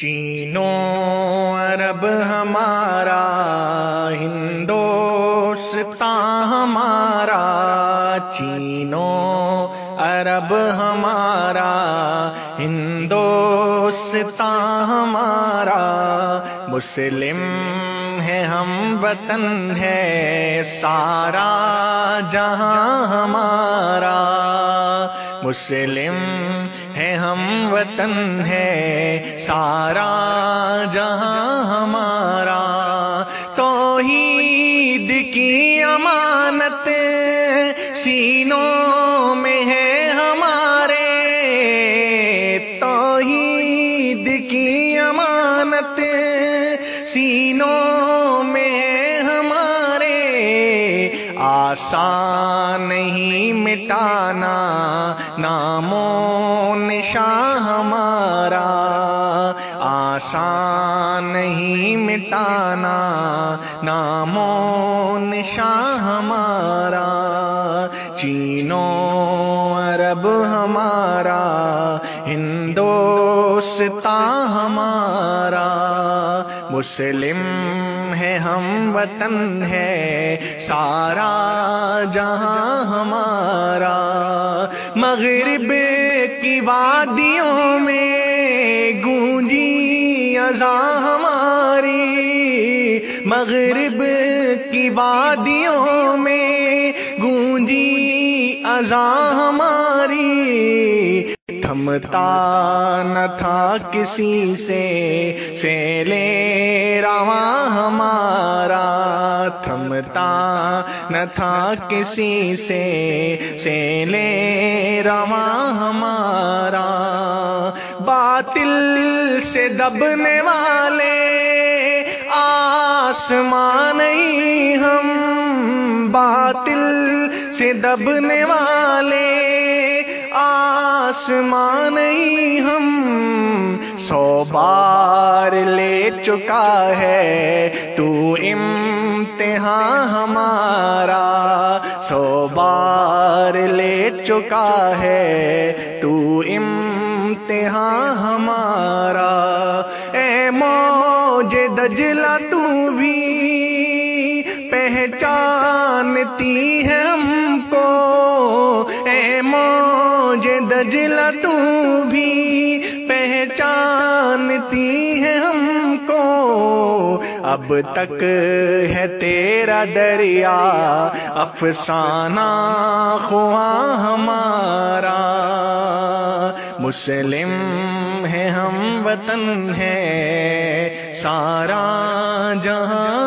چینو عرب ہمارا، ہندوستان ہمارا، چینو عرب ہمارا، ہندوستان ہمارا، مسلم ہے ہم وطن ہے، سارا جہاں ہمارا، مسلم ہے ہم وطن ہے، سارا جہاں ہمارا۔ توحید کی امانت سینوں میں ہے ہمارے۔ توحید کی امانت سینوں آسان نہیں مٹانا نامو نشاں ہمارا۔ آسان نہیں مٹانا نامو نشاں ہمارا۔ چینو عرب ہمارا، ہندوستان ہمارا۔ مسلم ہے ہم وطن ہے، سارا جہاں ہمارا۔ مغرب کی وادیوں میں گونجی ازا ہماری۔ مغرب کی وادیوں میں گونجی ازا ہماری۔ تھمتا نہ تھا کسی سے، سیلے رواں ہمارا، تھمتا نہ تھا کسی سے، سیلے رواں ہمارا۔ باطل سے دبنے والے، آسمان ہم، باطل سے دبنے والے۔ آسمان ہم سو بار لے چکا ہے۔ تو امتحان ہمارا سو بار لے چکا ہے۔ تو امتحان ہمارا اے موج دجلا تو بھی پہچانتی ہے ہم موج تو بھی پہچانتی ہے ہم کو۔ اب تک ہے تیرا دریا افسانہ خواہ ہمارا۔ مسلم ہے ہم وطن ہے سارا جہاں